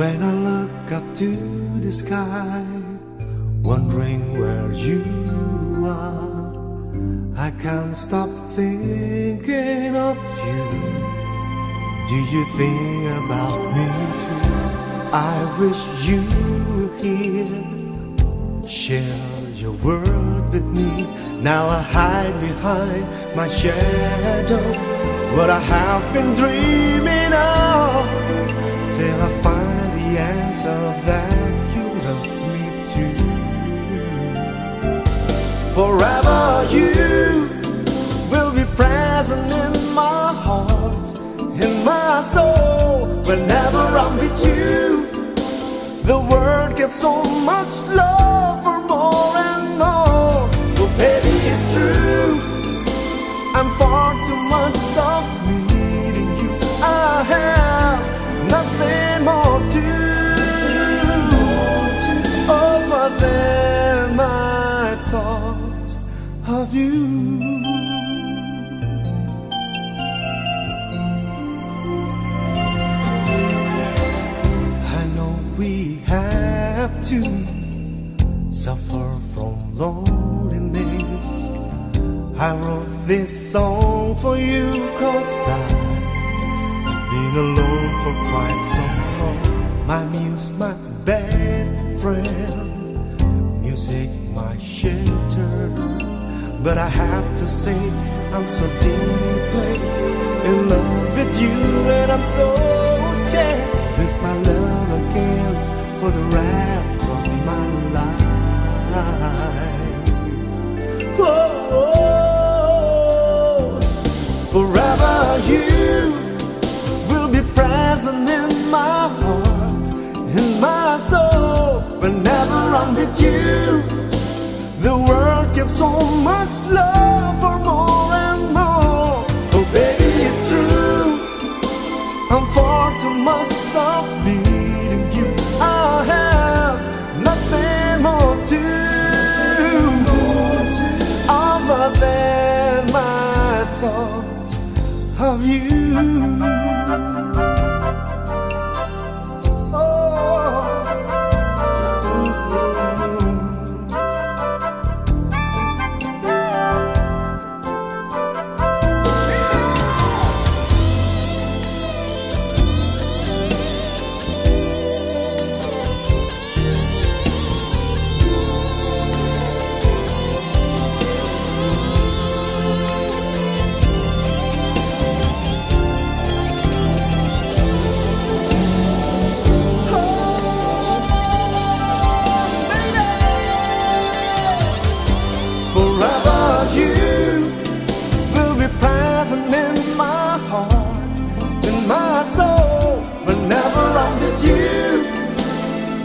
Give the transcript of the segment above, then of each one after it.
When I look up to the sky, wondering where you are, I can't stop thinking of you. Do you think about me too? I wish you were here. Share your world with me. Now I hide behind my shadow. What I have been dreaming of. Till I answer that you love me too. Forever you will be present in my heart, in my soul. Whenever I'm with you, the world gets so much love for more and more. You. I know we have to suffer from loneliness. I wrote this song for you cause I've been alone for quite so long. My muse, my best friend, music, my shelter. But I have to say, I'm so deeply in love with you, and I'm so scared. This my love again for the rest of my life. Whoa, forever you will be present in my heart, in my soul. Whenever I'm with you, the world gives so much love for more and more. Oh, baby, it's true. I'm far too much of needing you. I have nothing more to other than my thoughts of you.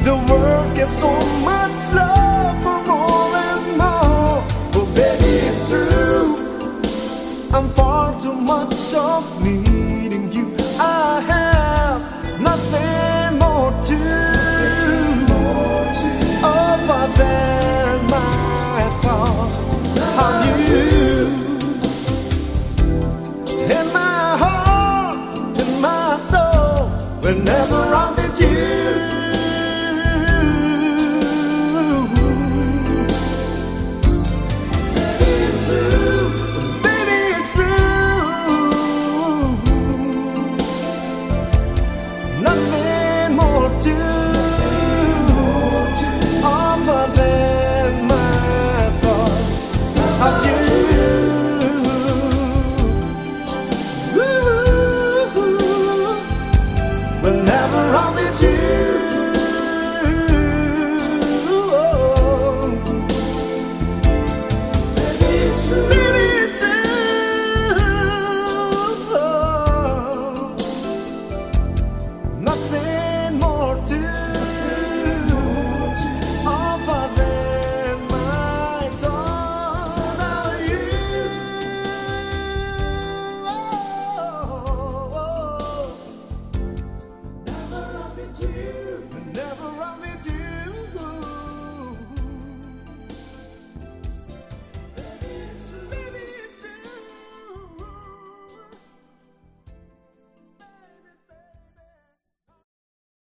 The world gives so much love for more and more. Oh, baby, it's true. I'm far too much of needing you. I have nothing more to over than my thoughts of you. In my heart, in my soul, whenever I'm with you.